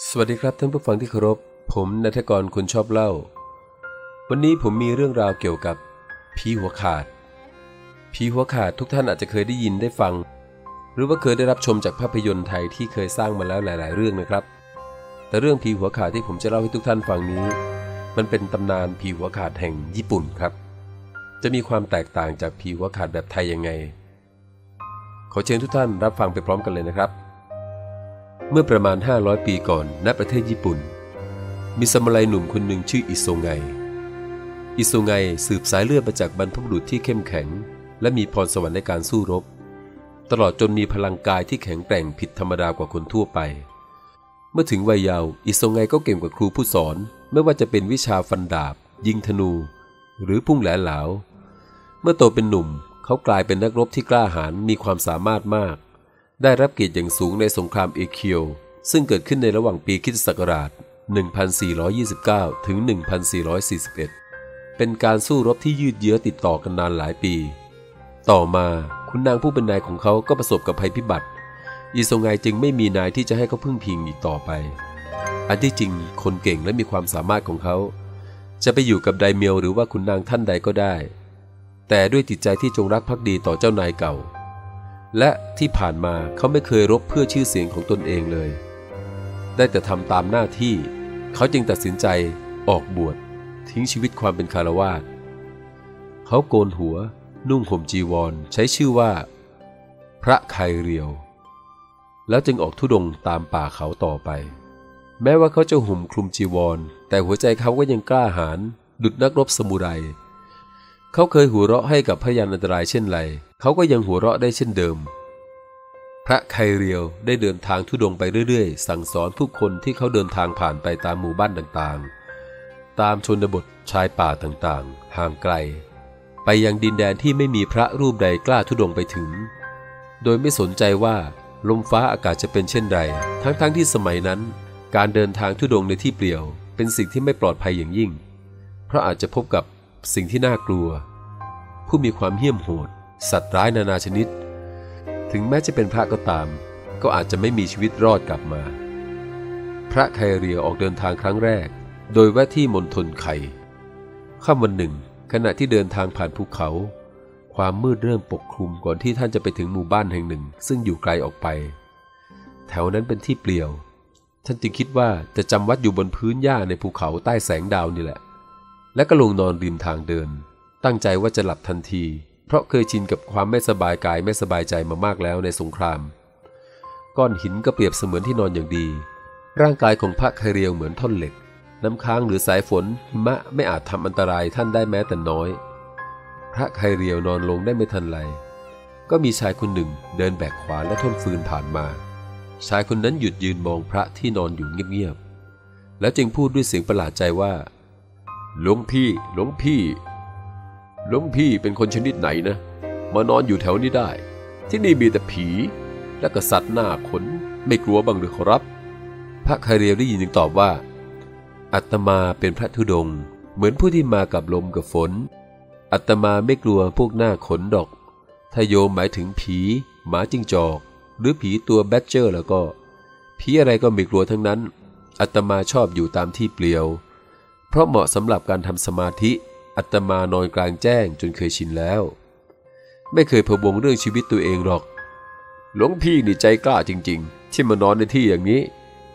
สวัสดีครับท่านผู้ฟังที่เคารพ ผมนัทกรคุณชอบเล่า วันนี้ผมมีเรื่องราวเกี่ยวกับผีหัวขาดผีหัวขาดทุกท่านอาจจะเคยได้ยินได้ฟัง หรือว่าเคยได้รับชมจากภาพยนตร์ไทยที่เคยสร้างมาแล้วหลาย ๆ เรื่องนะครับ แต่เรื่องผีหัวขาดที่ผมจะเล่าให้ทุกท่านฟังนี้ มันเป็นตำนานผีหัวขาดแห่งญี่ปุ่นครับ จะมีความแตกต่างจากผีหัวขาดแบบไทยยังไง ขอเชิญทุกท่านรับฟังไปพร้อมกันเลยนะครับ เมื่อประมาณ 500 ปีก่อนณประเทศญี่ปุ่น มีสมุไรหนุ่มคนหนึ่งชื่ออิโซไง อิโซไงสืบสายเลือดมาจากบรรพบุรุษที่เข้มแข็ง และมีพรสวรรค์ในการสู้รบ ตลอดจนมีพลังกายที่แข็งแกร่งผิดธรรมดากว่าคนทั่วไป เมื่อถึงวัยเยาว์อิโซไงก็เก่งกว่าครูผู้สอน ไม่ว่าจะเป็นวิชาฟันดาบ ยิงธนู หรือพุ่งแหลเหลา เมื่อโตเป็นหนุ่มเขากลายเป็นนักรบที่กล้าหาญมีความสามารถมาก ได้รับเกียรติอย่างสูงในสงครามเอเคียว ซึ่งเกิดขึ้นในระหว่างปีคริสตศักราช 1429 ถึง 1441 เป็นการสู้รบที่ยืดเยื้อติดต่อกันนานหลายปี ต่อมาคุณนางผู้เป็นนายของเขาก็ประสบกับภัยพิบัติ อีซงไงจึงไม่มีนายที่จะให้เขาพึ่งพิงอีกต่อไป อันที่จริงคนเก่งและมีความสามารถของเขา จะไปอยู่กับไดเมียวหรือว่าคุณนางท่านใดก็ได้ แต่ด้วยจิตใจที่จงรักภักดีต่อเจ้านายเก่า และที่ผ่านมาเขาไม่เคยรบเพื่อชื่อเสียงของตนเองเลย ได้แต่ทำตามหน้าที่ เขาจึงตัดสินใจออกบวชทิ้งชีวิตความเป็นคารวาสเขาโกนหัว นุ่งห่มจีวร ใช้ชื่อว่า พระไคเรียว แล้วจึงออกทุดงตามป่าเขาต่อไป แม้ว่าเขาจะห่มคลุมจีวร แต่หัวใจเขาก็ยังกล้าหาญดุดนักรบสมุไร เขาเคยหัวเราะให้กับพยานอันตรายเช่นไร เขาก็ยังหัวเราะได้เช่นเดิม พระไคเรียวได้เดินทางทุดงไปเรื่อยๆ สั่งสอนผู้คนที่เขาเดินทางผ่านไปตามหมู่บ้านต่างๆ ตามชนบทชายป่าต่างๆ ห่างไกล ไปยังดินแดนที่ไม่มีพระรูปใดกล้าทุดงไปถึง โดยไม่สนใจว่าลมฟ้าอากาศจะเป็นเช่นไร ทั้งๆทที่สมัยนั้น การเดินทางทุดงในที่เปลี่ยว เป็นสิ่งที่ไม่ปลอดภัยอย่างยิ่ง เพราะอาจจะพบกับ สิ่งที่น่ากลัว ผู้มีความเหี้ยมโหด สัตว์ร้ายนานาชนิด ถึงแม้จะเป็นพระก็ตาม ก็อาจจะไม่มีชีวิตรอดกลับมา พระไคเรียออกเดินทางครั้งแรก โดยแวะที่มณฑลไคค่ำวันหนึ่ง ขณะที่เดินทางผ่านภูเขา ความมืดเริ่มปกคลุมก่อนที่ท่านจะไปถึงหมู่บ้านแห่งหนึ่ง ซึ่งอยู่ไกลออกไป แถวนั้นเป็นที่เปลี่ยว ท่านจึงคิดว่าจะจำวัดอยู่บนพื้นหญ้าในภูเขาใต้แสงดาวนี่แหละ และก็ลงนอนริมทางเดิน ตั้งใจว่าจะหลับทันที เพราะเคยชินกับความไม่สบายกายไม่สบายใจมามากแล้วในสงคราม ก้อนหินก็เปรียบเสมือนที่นอนอย่างดี ร่างกายของพระคเรียวเหมือนท่อนเหล็ก น้ำค้างหรือสายฝนหิมะไม่อาจทำอันตรายท่านได้แม้แต่น้อย พระไคเรียวนอนลงได้ไม่ทันไรก็มีชายคนหนึ่งเดินแบกขวานและท่อนฟืนผ่านมา ชายคนนั้นหยุดยืนมองพระที่นอนอยู่เงียบๆ แล้วจึงพูดด้วยเสียงประหลาดใจว่า หลวงพี่ หลวงพี่ หลวงพี่เป็นคนชนิดไหนนะ มานอนอยู่แถวนี้ได้ ที่นี่มีแต่ผี และก็สัตว์หน้าขนไม่กลัวบ้างหรือขอรับ พระคาเรียได้ยินจึงตอบว่า อัตมาเป็นพระธุดงค์เหมือนผู้ที่มากับลมกับฝน อัตมาไม่กลัวพวกหน้าขนดอก ถ้าโยมหมายถึงผี หมาจิ้งจอก หรือผีตัวแบดเจอร์แล้วก็ ผีอะไรก็ไม่กลัวทั้งนั้น อัตมาชอบอยู่ตามที่เปลี่ยว เพราะเหมาะสำหรับการทำสมาธิอัตมานอนกลางแจ้งจนเคยชินแล้ว ไม่เคยพะวงเรื่องชีวิตตัวเองหรอก หลวงพี่นี่ใจกล้าจริง ๆ ที่มานอนในที่อย่างนี้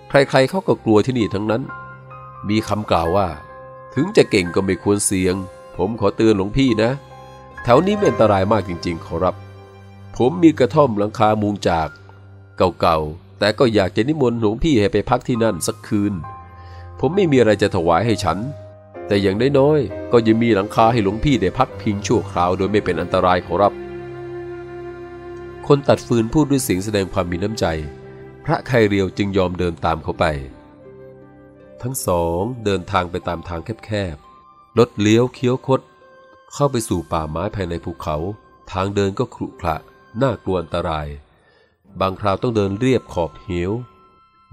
ใครๆเขาก็กลัวที่นี่ทั้งนั้น มีคำกล่าวว่า ถึงจะเก่งก็ไม่ควรเสี่ยง ผมขอเตือนหลวงพี่นะ แถวนี้เป็นอันตรายมากจริง ๆ ขอรับ ผมมีกระท่อมหลังคามุงจาก เก่าๆแต่ก็อยากจะนิมนต์หลวงพี่ให้ไปพักที่นั่นสักคืน ผมไม่มีอะไรจะถวายให้ฉัน แต่อย่างน้อยๆก็ยังมีหลังคาให้หลวงพี่ได้พักพิงชั่วคราวโดยไม่เป็นอันตรายขอรับ คนตัดฟืนพูดด้วยเสียงแสดงความมีน้ำใจ พระไคเรียวจึงยอมเดินตามเขาไป ทั้งสองเดินทางไปตามทางแคบๆรถเลี้ยวเคี้ยวคด เข้าไปสู่ป่าไม้ภายในภูเขา ทางเดินก็ขรุขระน่ากลัวอันตราย บางคราวต้องเดินเรียบขอบเหว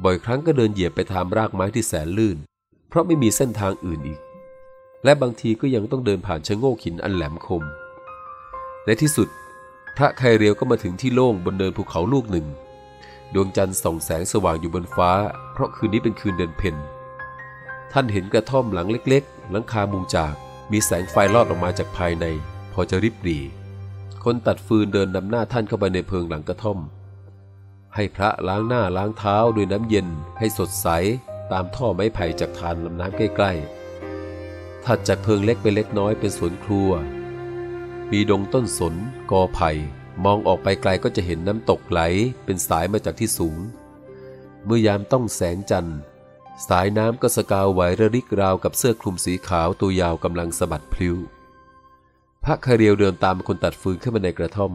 บ่อยครั้งก็เดินเหยียบไปตามรากไม้ที่แสนลื่น เพราะไม่มีเส้นทางอื่นอีก และบางทีก็ยังต้องเดินผ่านชะโงกหินอันแหลมคม ในที่สุด พระไคเรียวก็มาถึงที่โล่งบนเนินภูเขาลูกหนึ่ง ดวงจันทร์ส่องแสงสว่างอยู่บนฟ้า เพราะคืนนี้เป็นคืนเดือนเพ็ญท่านเห็นกระท่อมหลังเล็กๆ หลังคามุงจาก มีแสงไฟลอดออกมาจากภายใน พอจะริบหรี่ คนตัดฟืนเดินนำหน้าท่านเข้าไปในเพิงหลังกระท่อม ให้พระล้างหน้าล้างเท้าด้วยน้ำเย็นให้สดใสตามท่อไม้ไผ่จากทานลำน้ำใกล้ๆ ถัดจากเพิงเล็กไปเล็กน้อยเป็นสวนครัว มีดงต้นสนกอไผ่ มองออกไปไกลก็จะเห็นน้ำตกไหลเป็นสายมาจากที่สูง เมื่อยามต้องแสงจันทร์สายน้ำก็สกาวไหวระริกราวกับเสื้อคลุมสีขาวตัวยาวกำลังสะบัดพลิ้ว พระคาเรียวเดินตามคนตัดฟืนขึ้นมาในกระท่อม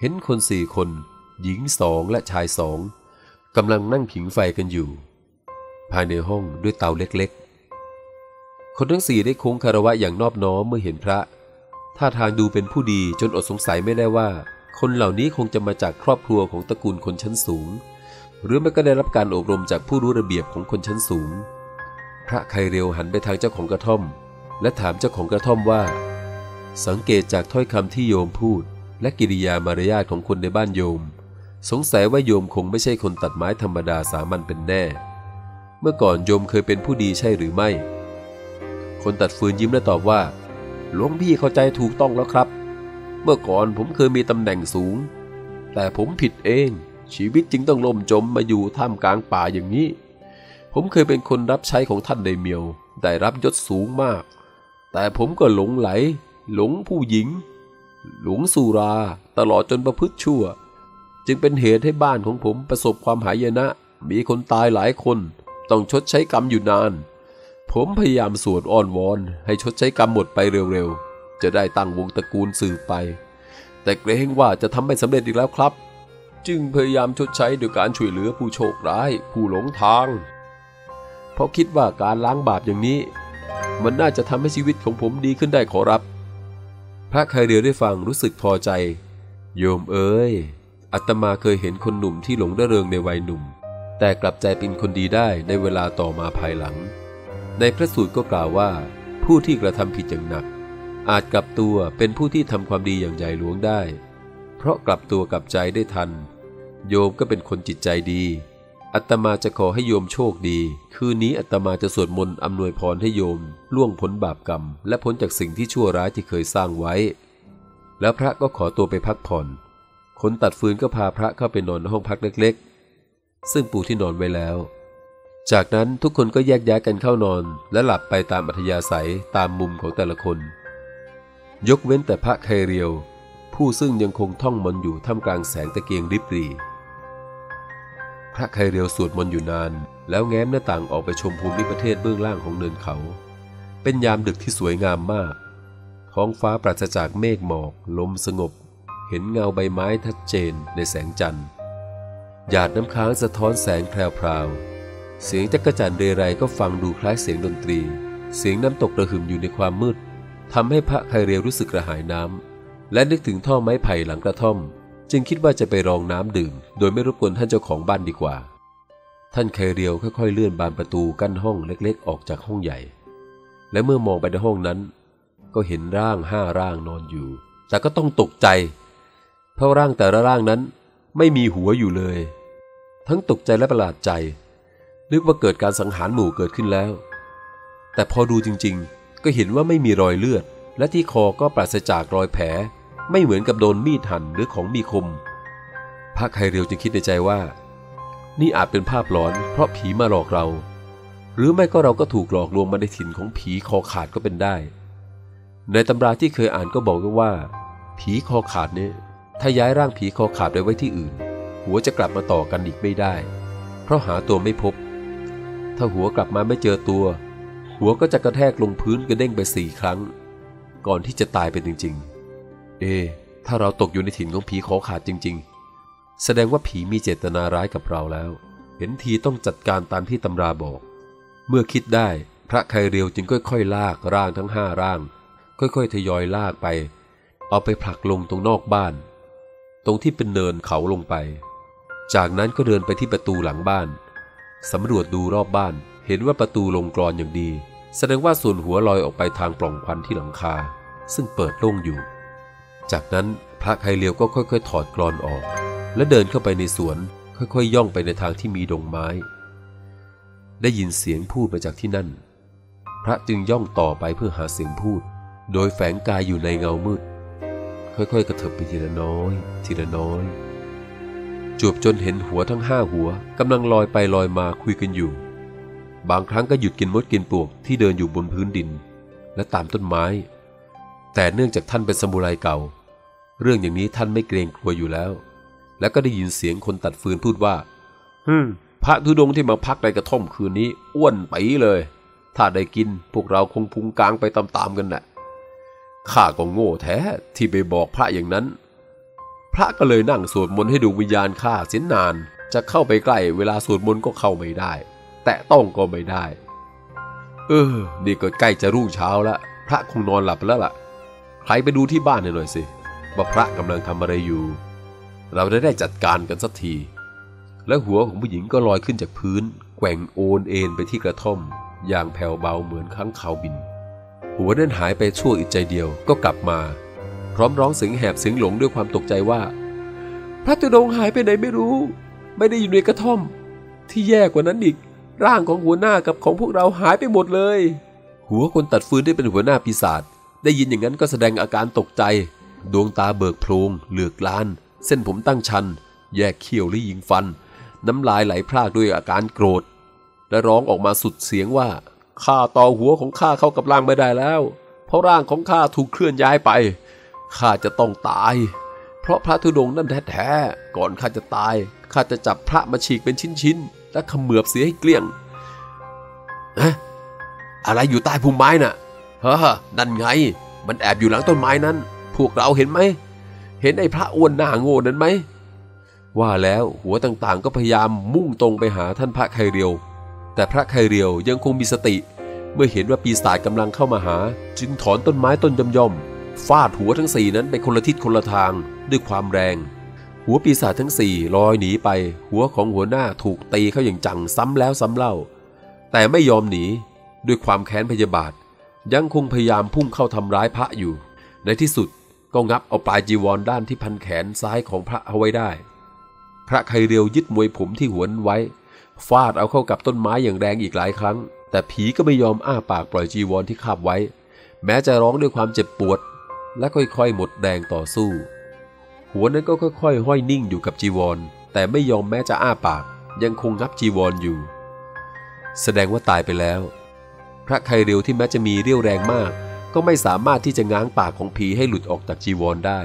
เห็นคนสี่คน หญิงสองและชายสองกำลังนั่งผิงไฟกันอยู่ ภายในห้องด้วยเตาเล็กๆ คนทั้งสี่ได้โค้งคารวะอย่างนอบน้อมเมื่อเห็นพระท่าทางดูเป็นผู้ดีจนอดสงสัยไม่ได้ว่า คนเหล่านี้คงจะมาจากครอบครัวของตระกูลคนชั้นสูง หรือไม่ก็ได้รับการอบรมจากผู้รู้ระเบียบของคนชั้นสูง พระไคเรียวหันไปทางเจ้าของกระท่อม และถามเจ้าของกระท่อมว่า สังเกตจากถ้อยคำที่โยมพูด และกิริยามารยาทของคนในบ้านโยม สงสัยว่าโยมคงไม่ใช่คนตัดไม้ธรรมดาสามัญเป็นแน่ เมื่อก่อนโยมเคยเป็นผู้ดีใช่หรือไม่ คนตัดฟืนยิ้มและตอบว่า หลวงพี่เข้าใจถูกต้องแล้วครับ เมื่อก่อนผมเคยมีตำแหน่งสูง แต่ผมผิดเอง ชีวิตจึงต้องล่มจมมาอยู่ท่ามกลางป่าอย่างนี้ ผมเคยเป็นคนรับใช้ของท่านในเมียว ได้รับยศสูงมาก แต่ผมก็หลงไหล หลงผู้หญิง หลงสุรา ตลอดจนประพฤติชั่ว จึงเป็นเหตุให้บ้านของผมประสบความหายนะ มีคนตายหลายคน ต้องชดใช้กรรมอยู่นาน ผมพยายามสวดอ้อนวอน ให้ชดใช้กรรมหมดไปเร็วๆ จะได้ตั้งวงตระกูลสืบไป แต่เกรงว่าจะทำไม่สำเร็จอีกแล้วครับ จึงพยายามชดใช้โดยการช่วยเหลือผู้โชคร้าย ผู้หลงทาง เพราะคิดว่าการล้างบาปอย่างนี้ มันน่าจะทำให้ชีวิตของผมดีขึ้นได้ขอรับ พระคายเดียวได้ฟังรู้สึกพอใจ โยมเอ้ย อาตมาเคยเห็นคนหนุ่มที่หลงระเริงในวัยหนุ่ม แต่กลับใจเป็นคนดีได้ในเวลาต่อมาภายหลัง ในพระสูตรก็กล่าวว่า ผู้ที่กระทำผิดอย่างหนัก อาจกลับตัวเป็นผู้ที่ทำความดีอย่างใหญ่หลวงได้ เพราะกลับตัวกลับใจได้ทัน โยมก็เป็นคนจิตใจดี อัตมาจะขอให้โยมโชคดี คืนนี้อัตมาจะสวดมนต์อำนวยพรให้โยม ล่วงพ้นบาปกรรม และพ้นจากสิ่งที่ชั่วร้ายที่เคยสร้างไว้ แล้วพระก็ขอตัวไปพักผ่อน คนตัดฟืนก็พาพระเข้าไปนอนในห้องพักเล็กๆ ซึ่งปูที่นอนไว้แล้ว จากนั้นทุกคนก็แยกย้ายกันเข้านอน และหลับไปตามอัธยาศัยตามมุมของแต่ละคน ยกเว้นแต่พระไคเรียว ผู้ซึ่งยังคงท่องมนอยู่ท่ามกลางแสงตะเกียงริบรีพระไคเรียวสวดมนต์อยู่นาน แล้วแง้มหน้าต่างออกไปชมภูมิประเทศเบื้องล่างของเนินเขา เป็นยามดึกที่สวยงามมาก ท้องฟ้าปราศจากเมฆหมอก ลมสงบ เห็นเงาใบไม้ทัดเจนในแสงจันทร์ หยาดน้ำค้างสะท้อนแสงแพรวเสียงจักรจันเรไรก็ฟังดูคล้ายเสียงดนตรี เสียงน้ำตกระหึ่มอยู่ในความมืดทำให้พระไคเรียวรู้สึกกระหายน้ำและนึกถึงท่อไม้ไผ่หลังกระท่อม จึงคิดว่าจะไปรองน้ำดื่ม โดยไม่รบกวนท่านเจ้าของบ้านดีกว่า ท่านไคเรียวค่อยๆเลื่อนบานประตูกั้นห้องเล็กๆ ออกจากห้องใหญ่ และเมื่อมองไปในห้องนั้น ก็เห็นร่างห้าร่างนอนอยู่ แต่ก็ต้องตกใจ เพราะร่างแต่ละร่างนั้นไม่มีหัวอยู่เลย ทั้งตกใจและประหลาดใจ นึกว่าเกิดการสังหารหมู่เกิดขึ้นแล้ว แต่พอดูจริงๆ ก็เห็นว่าไม่มีรอยเลือด และที่คอก็ปราศจากรอยแผล ไม่เหมือนกับโดนมีดหั่นหรือของมีคมพระไคเรียวจึงคิดในใจว่า นี่อาจเป็นภาพหลอนเพราะผีมาหลอกเรา หรือไม่ก็เราก็ถูกหลอกลวงมาในถิ่นของผีคอขาดก็เป็นได้ ในตำราที่เคยอ่านก็บอกว่า ผีคอขาดเนี่ย ถ้าย้ายร่างผีคอขาดไปไว้ที่อื่น หัวจะกลับมาต่อกันอีกไม่ได้ เพราะหาตัวไม่พบ ถ้าหัวกลับมาไม่เจอตัว หัวก็จะกระแทกลงพื้นกระเด้งไปสี่ครั้ง ก่อนที่จะตายเป็นจริง ๆ เอ ถ้าเราตกอยู่ในถิ่นของผีขอขาดจริง ๆ แสดงว่าผีมีเจตนาร้ายกับเราแล้ว เห็นทีต้องจัดการตามที่ตำราบอก เมื่อคิดได้พระไคเรียวจึงค่อยๆ ลากร่างทั้งห้าร่าง ค่อยๆ ทยอยลากไป เอาไปผลักลงตรงนอกบ้าน ตรงที่เป็นเนินเขาลงไป จากนั้นก็เดินไปที่ประตูหลังบ้าน สำรวจดูรอบบ้าน เห็นว่าประตูลงกรอนอย่างดี แสดงว่าส่วนหัวลอยออกไปทางปล่องควันที่หลังคา ซึ่งเปิดโล่งอยู่ จากนั้นพระไคเลียวก็ค่อยๆ ถอดกรอนออก และเดินเข้าไปในสวน ค่อยๆ ย่องไปในทางที่มีดงไม้ ได้ยินเสียงพูดมาจากที่นั่น พระจึงย่องต่อไปเพื่อหาเสียงพูด โดยแฝงกายอยู่ในเงามืด ค่อยๆ กระเถิบไปทีละน้อย ทีละน้อย จวบจนเห็นหัวทั้งห้าหัวกำลังลอยไปลอยมาคุยกันอยู่ บางครั้งก็หยุดกินมดกินปลวกที่เดินอยู่บนพื้นดิน และตามต้นไม้ แต่เนื่องจากท่านเป็นสมุไรเก่า เรื่องอย่างนี้ท่านไม่เกรงกลัวอยู่แล้ว แล้วก็ได้ยินเสียงคนตัดฟืนพูดว่าฮึมพระธุดงค์ที่มาพักในกระท่อมคืนนี้ อ้วนไปเลย ถ้าได้กินพวกเราคงพุงกลางไปตามๆกันน่ะ ข้าก็โง่แท้ที่ไปบอกพระอย่างนั้น พระก็เลยนั่งสวดมนต์ให้ดวงวิญญาณข้าเสียนาน จะเข้าไปใกล้เวลาสวดมนต์ก็เข้าไม่ได้ แตะต้องก็ไม่ได้ เออ นี่ก็ใกล้จะรุ่งเช้าแล้วพระคงนอนหลับแล้วล่ะ ใครไปดูที่บ้านหน่อยสิว่าพระกำลังทำอะไรอยู่ เราได้ได้จัดการกันสักที และหัวของผู้หญิงก็ลอยขึ้นจากพื้น แกว่งโอนเอ็นไปที่กระท่อม อย่างแผ่วเบาเหมือนค้างคาบิน หัวนั้นหายไปชั่วอึดใจเดียวก็กลับมา พร้อมร้องเสียงแหบเสียงหลงด้วยความตกใจว่า พระตุดงค์หายไปไหนไม่รู้ ไม่ได้อยู่ในกระท่อม ที่แย่กว่านั้นอีก ร่างของหัวหน้ากับของพวกเราหายไปหมดเลย หัวคนตัดฟืนได้เป็นหัวหน้าปีศาจได้ยินอย่างนั้นก็แสดงอาการตกใจ ดวงตาเบิกโพลงเหลือกลาน เส้นผมตั้งชัน แยกเขี้ยวและยิงฟัน น้ำลายไหลพรากด้วยอาการโกรธ และร้องออกมาสุดเสียงว่า ข้าต่อหัวของข้าเข้ากับร่างไม่ได้แล้ว เพราะร่างของข้าถูกเคลื่อนย้ายไป ข้าจะต้องตาย เพราะพระธุดงค์นั่นแท้ๆ ก่อนข้าจะตาย ข้าจะจับพระมาฉีกเป็นชิ้นๆ และขมือบเสียให้เกลี้ยงนะอะไรอยู่ใต้พุ่มไม้น่ะเฮ้อนั่นไง มันแอบอยู่หลังต้นไม้นั้น พวกเราเห็นไหม เห็นไอ้พระอ้วนหน้าโง่นั้นไหม ว่าแล้วหัวต่างๆ ก็พยายามมุ่งตรงไปหาท่านพระไคเรียว แต่พระไคเรียวยังคงมีสติ เมื่อเห็นว่าปีศาจกำลังเข้ามาหา จึงถอนต้นไม้ต้นย่อมๆฟาดหัวทั้งสี่นั้นไปคนละทิศคนละทางด้วยความแรง หัวปีศาจทั้งสี่ลอยหนีไป หัวของหัวหน้าถูกตีเข้าอย่างจังซ้ำแล้วซ้ำเล่า แต่ไม่ยอมหนีด้วยความแค้นพยาบาท ยังคงพยายามพุ่งเข้าทำร้ายพระอยู่ ในที่สุดก็งับเอาปลายจีวรด้านที่พันแขนซ้ายของพระเอาไว้ได้ พระไคเรียวยึดมวยผมที่หัวนไว้ ฟาดเอาเข้ากับต้นไม้อย่างแรงอีกหลายครั้ง แต่ผีก็ไม่ยอมอ้าปากปล่อยจีวรที่คาบไว้ แม้จะร้องด้วยความเจ็บปวด และค่อยๆ หมดแรงต่อสู้ หัวนั้นก็ค่อยๆ ห้อยนิ่งอยู่กับจีวร แต่ไม่ยอมแม้จะอ้าปาก ยังคงงับจีวรออยู่ แสดงว่าตายไปแล้ว พระไคเรียวที่แม้จะมีเรี่ยวแรงมาก ก็ไม่สามารถที่จะง้างปากของผีให้หลุดออกจากจีวรได้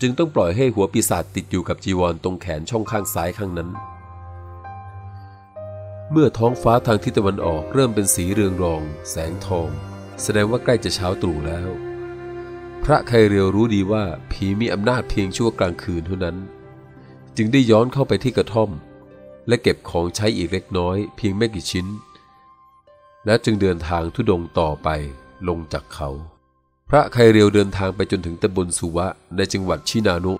จึงต้องปล่อยให้หัวปีศาจติดอยู่กับจีวรตรงแขนช่องข้างซ้ายข้างนั้น เมื่อท้องฟ้าทางทิศตะวันออกเริ่มเป็นสีเรืองรอง แสงทอง แสดงว่าใกล้จะเช้าตรู่แล้ว พระไคเรียวรู้ดีว่าผีมีอำนาจเพียงชั่วกลางคืนเท่านั้น จึงได้ย้อนเข้าไปที่กระท่อม และเก็บของใช้อีกเล็กน้อย เพียงไม่กี่ชิ้น และจึงเดินทางทุดงต่อไปลงจากเขา พระไคเรียวเดินทางไปจนถึงตำบลสุวะในจังหวัดชินานุ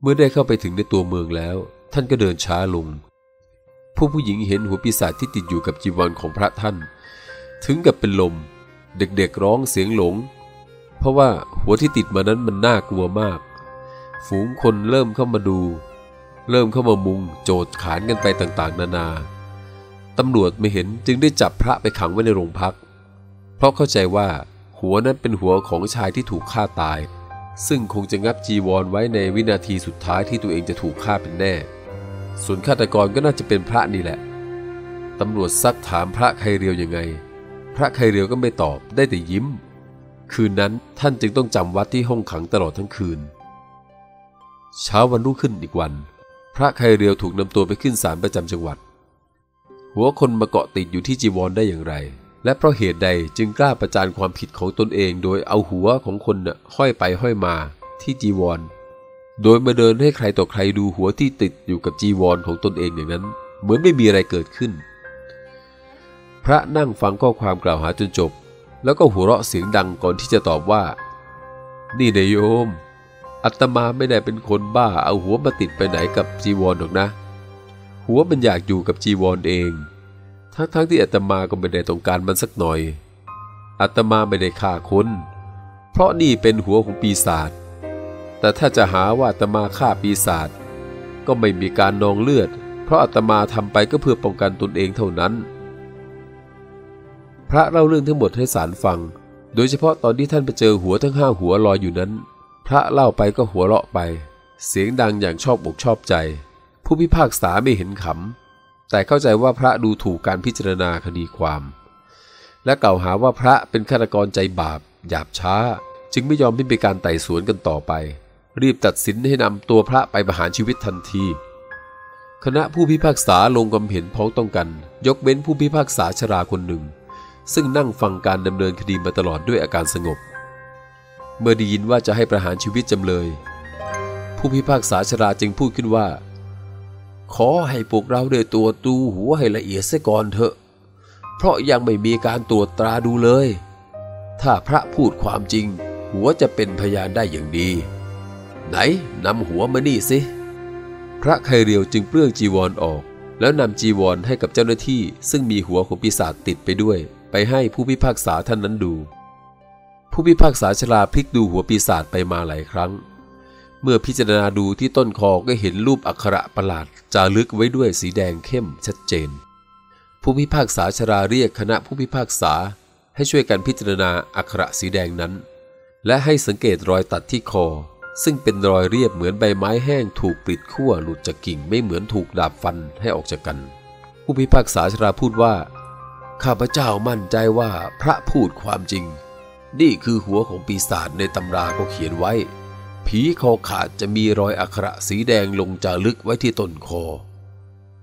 เมื่อได้เข้าไปถึงในตัวเมืองแล้ว ท่านก็เดินช้าลง ผู้ผู้หญิงเห็นหัวปีศาจที่ติดอยู่กับจีวรของพระท่าน ถึงกับเป็นลม เด็กๆร้องเสียงหลง เพราะว่าหัวที่ติดมานั้นมันน่ากลัวมาก ฝูงคนเริ่มเข้ามาดู เริ่มเข้ามามุงโจดขานกันไปต่างๆ นานา ตำรวจไม่เห็นจึงได้จับพระไปขังไว้ในโรงพัก เพราะเข้าใจว่าหัวนั้นเป็นหัวของชายที่ถูกฆ่าตาย ซึ่งคงจะงับจีวรไว้ในวินาทีสุดท้ายที่ตัวเองจะถูกฆ่าเป็นแน่ ส่วนฆาตกรก็น่าจะเป็นพระนี่แหละ ตำรวจซักถามพระไคเรียวยังไง พระไคเรียวก็ไม่ตอบได้แต่ยิ้ม คืนนั้นท่านจึงต้องจำวัดที่ห้องขังตลอดทั้งคืน เช้าวันรุ่งขึ้นอีกวัน พระไคเรียวถูกนำตัวไปขึ้นศาลประจำจังหวัด หัวคนมาเกาะติดอยู่ที่จีวรได้อย่างไร และเพราะเหตุใดจึงกล้าประจานความผิดของตนเอง โดยเอาหัวของคนห้อยไปห้อยมาที่จีวร โดยมาเดินให้ใครต่อใครดูหัวที่ติดอยู่กับจีวรของตนเองอย่างนั้น เหมือนไม่มีอะไรเกิดขึ้น พระนั่งฟังข้อความกล่าวหาจนจบ แล้วก็หัวเราะเสียงดังก่อนที่จะตอบว่า นี่นายโยม อัตมาไม่ได้เป็นคนบ้าเอาหัวมาติดไปไหนกับจีวรหรอกนะ หัวมันอยากอยู่กับจีวรเอง ทั้งๆทที่อัตมาก็ไม่ได้ต้องการมันสักหน่อย อัตมาไม่ได้ฆ่าคน เพราะนี่เป็นหัวของปีศาจ แต่ถ้าจะหาว่าอัตมาฆ่าปีศาจก็ไม่มีการนองเลือด เพราะอาตมาทำไปก็เพื่อป้องกันตนเองเท่านั้น พระเล่าเรื่องทั้งหมดให้สารฟัง โดยเฉพาะตอนที่ท่านไปเจอหัวทั้งห้าหัวลอยอยู่นั้น พระเล่าไปก็หัวเราะไป เสียงดังอย่างชอบอกชอบใจ ผู้พิพากษาไม่เห็นขำ แต่เข้าใจว่าพระดูถูกการพิจารณาคดีความ และกล่าวหาว่าพระเป็นฆาตกรใจบาปหยาบช้า จึงไม่ยอมให้มีการไต่สวนกันต่อไป รีบตัดสินให้นำตัวพระไปประหารชีวิตทันที คณะผู้พิพากษาลงความเห็นพ้องต้องกัน ยกเว้นผู้พิพากษาชราคนหนึ่ง ซึ่งนั่งฟังการดำเนินคดีมาตลอดด้วยอาการสงบ เมื่อได้ยินว่าจะให้ประหารชีวิตจำเลย ผู้พิพากษาชราจึงพูดขึ้นว่า ขอให้พวกเราได้ตัวดูหัวให้ละเอียดเสียก่อนเถอะ เพราะยังไม่มีการตรวจตราดูเลย ถ้าพระพูดความจริง หัวจะเป็นพยานได้อย่างดี ไหนนำหัวมานี่สิ พระไคเรียวจึงเปลื้องจีวรออก แล้วนำจีวรให้กับเจ้าหน้าที่ซึ่งมีหัวของปีศาจติดไปด้วย ไปให้ผู้พิพากษาท่านนั้นดู ผู้พิพากษาชราพลิกดูหัวปีศาจไปมาหลายครั้ง เมื่อพิจารณาดูที่ต้นคอก็เห็นรูปอักขระประหลาดจารึกไว้ด้วยสีแดงเข้มชัดเจน ผู้พิพากษาชราเรียกคณะผู้พิพากษาให้ช่วยกันพิจารณาอักขระสีแดงนั้น และให้สังเกตรอยตัดที่คอ ซึ่งเป็นรอยเรียบเหมือนใบไม้แห้งถูกปลิดขั้วหลุดจากกิ่งไม่เหมือนถูกดาบฟันให้ออกจากกัน ผู้พิพากษาชราพูดว่า ข้าพเจ้ามั่นใจว่าพระพูดความจริง นี่คือหัวของปีศาจในตำราก็เขียนไว้ ผีคอขาดจะมีรอยอักขระสีแดงลงจารึกไว้ที่ต้นคอ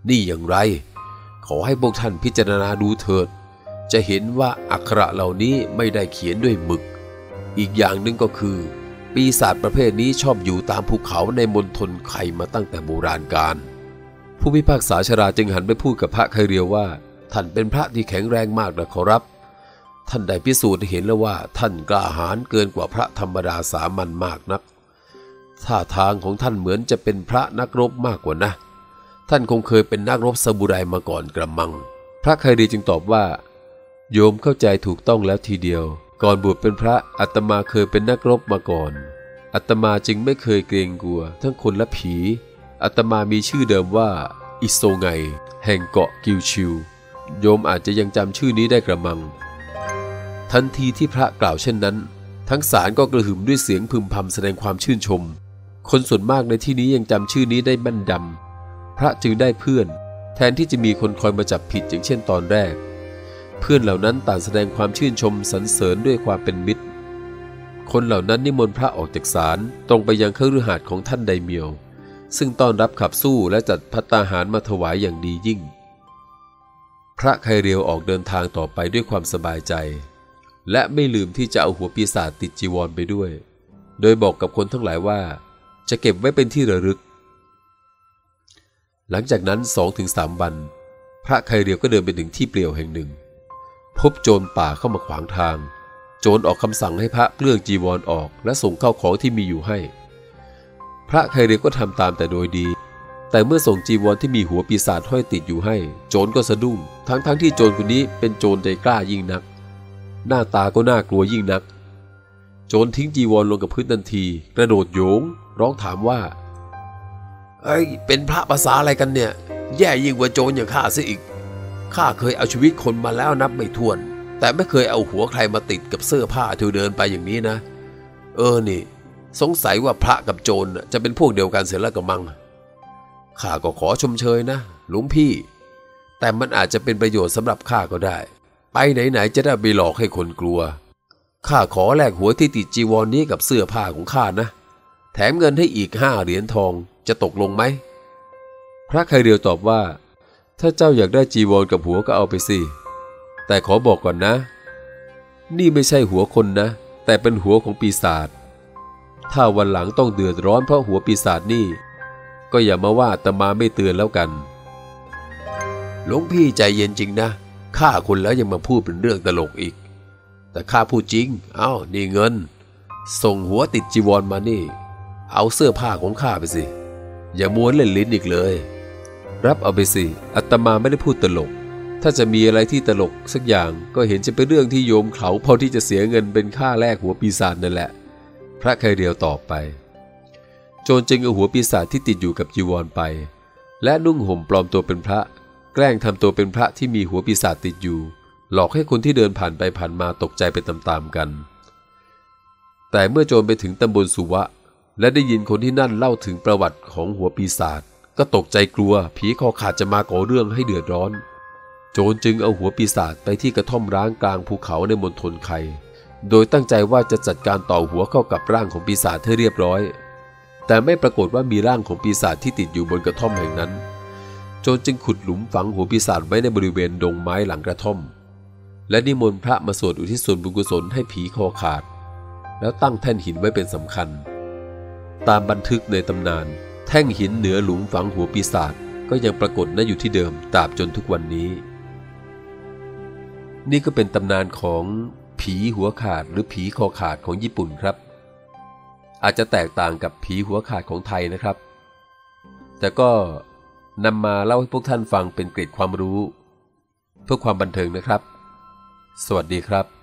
นี่อย่างไร ขอให้พวกท่านพิจารณาดูเถิด จะเห็นว่าอักขระเหล่านี้ไม่ได้เขียนด้วยหมึก อีกอย่างหนึ่งก็คือ ปีศาจประเภทนี้ชอบอยู่ตามภูเขาในมณฑลไข่มาตั้งแต่โบราณกาลผู้พิพากษาชราจึงหันไปพูดกับพระไคเรียวว่า ท่านเป็นพระที่แข็งแรงมากนะขอรับ ท่านได้พิสูจน์เห็นแล้วว่าท่านกล้าหาญเกินกว่าพระธรรมดาสามัญมากนักท่าทางของท่านเหมือนจะเป็นพระนักรบมากกว่านะ ท่านคงเคยเป็นนักรบซาบูไรมาก่อนกระมัง พระไครีจึงตอบว่า โยมเข้าใจถูกต้องแล้วทีเดียว ก่อนบวชเป็นพระอัตมาเคยเป็นนักรบมาก่อนอัตมาจึงไม่เคยเกรงกลัว ทั้งคนและผีอัตมามีชื่อเดิมว่า อิโซไง แห่งเกาะกิวชิว โยมอาจจะยังจำชื่อนี้ได้กระมัง ทันทีที่พระกล่าวเช่นนั้น ทั้งสารก็กระหึ่มด้วยเสียงพึมพำแสดงความชื่นชม คนส่วนมากในที่นี้ยังจำชื่อนี้ได้แม่นดำพระจึงได้เพื่อน แทนที่จะมีคนคอยมาจับผิดอย่างเช่นตอนแรก เพื่อนเหล่านั้นต่างแสดงความชื่นชมสรรเสริญด้วยความเป็นมิตร คนเหล่านั้นนิมนต์พระออกจากศาลตรงไปยังเครือหาดของท่านไดเมียว ซึ่งต้อนรับขับสู้และจัดพัตตาหารมาถวายอย่างดียิ่ง พระไคเรียวออกเดินทางต่อไปด้วยความสบายใจ และไม่ลืมที่จะเอาหัวปีศาจติดจีวรไปด้วย โดยบอกกับคนทั้งหลายว่า จะเก็บไว้เป็นที่ระลึก หลังจากนั้นสองถึงสามวัน พระไคเรียวก็เดินไปถึงที่เปลี่ยวแห่งหนึ่ง พบโจรป่าเข้ามาขวางทาง โจรออกคำสั่งให้พระเปลื้องจีวรออกและส่งเข้าของที่มีอยู่ให้ พระไคเรียก็ทำตามแต่โดยดี แต่เมื่อส่งจีวรที่มีหัวปีศาจห้อยติดอยู่ให้ โจรก็สะดุ้งทั้งๆทที่โจรคนนี้เป็นโจรใจกล้ายิ่งนัก หน้าตาก็น่ากลัวยิ่งนัก โจรทิ้งจีวรลงกับพื้นทันที กระโดดโยง ร้องถามว่าเอ้ยเป็นพระภาษาอะไรกันเนี่ย แย่ยิ่งกว่าโจรอย่างข้าซะอีก ข้าเคยเอาชีวิตคนมาแล้วนับไม่ถ้วน แต่ไม่เคยเอาหัวใครมาติดกับเสื้อผ้าที่เดินไปอย่างนี้นะ เออนี่ สงสัยว่าพระกับโจรจะเป็นพวกเดียวกันเสียแล้วกับมังข้าก็ขอชมเชยนะหลวงพี่ แต่มันอาจจะเป็นประโยชน์สำหรับข้าก็ได้ ไปไหนๆจะได้ไปหลอกให้คนกลัวข้าขอแลกหัวที่ติดจีวรนนี้กับเสื้อผ้าของข้านะ แถมเงินให้อีกห้าเหรียญทองจะตกลงไหม พระไคเรียวตอบว่า ถ้าเจ้าอยากได้จีวรกับหัวก็เอาไปสิ แต่ขอบอกก่อนนะ นี่ไม่ใช่หัวคนนะ แต่เป็นหัวของปีศาจ ถ้าวันหลังต้องเดือดร้อนเพราะหัวปีศาจนี่ ก็อย่ามาว่าตมาไม่เตือนแล้วกัน หลวงพี่ใจเย็นจริงนะฆ่าคนแล้วยังมาพูดเป็นเรื่องตลกอีก แต่ข้าพูดจริง เอ้า นี่เงิน ส่งหัวติดจีวรมานี่ เอาเสื้อผ้าของข้าไปสิ อย่าม้วนเล่นลิ้นอีกเลย รับเอาไปสิอาตมาไม่ได้พูดตลก ถ้าจะมีอะไรที่ตลกสักอย่างก็เห็นจะเป็นเรื่องที่โยมเขาพอที่จะเสียเงินเป็นค่าแลกหัวปีศาจนั่นแหละ พระไคเรียวตอบไป โจรจึงเอาหัวปีศาจที่ติดอยู่กับจีวรไป และนุ่งห่มปลอมตัวเป็นพระ แกล้งทำตัวเป็นพระที่มีหัวปีศาจติดอยู่ หลอกให้คนที่เดินผ่านไปผ่านมาตกใจไปตามๆกัน แต่เมื่อโจรไปถึงตำบลสุวะ และได้ยินคนที่นั่นเล่าถึงประวัติของหัวปีศาจ ก็ตกใจกลัวผีคอขาดจะมาก่อเรื่องให้เดือดร้อน โจรจึงเอาหัวปีศาจไปที่กระท่อมร้างกลางภูเขาในมณฑลไคโดยตั้งใจว่าจะจัดการต่อหัวเข้ากับร่างของปีศาจให้เรียบร้อย แต่ไม่ปรากฏว่ามีร่างของปีศาจที่ติดอยู่บนกระท่อมแห่งนั้น โจรจึงขุดหลุมฝังหัวปีศาจไว้ในบริเวณดงไม้หลังกระท่อม และนิมนต์พระมาสวดอุทิศส่วนบุญกุศลให้ผีคอขาด แล้วตั้งแท่นหินไว้เป็นสำคัญ ตามบันทึกในตำนาน แท่งหินเหนือหลุมฝังหัวปีศาจก็ยังปรากฏณอยู่ที่เดิมตราบจนทุกวันนี้ นี่ก็เป็นตำนานของผีหัวขาดหรือผีคอขาดของญี่ปุ่นครับ อาจจะแตกต่างกับผีหัวขาดของไทยนะครับ แต่ก็นำมาเล่าให้พวกท่านฟังเป็นเกร็ดความรู้ เพื่อความบันเทิงนะครับ สวัสดีครับ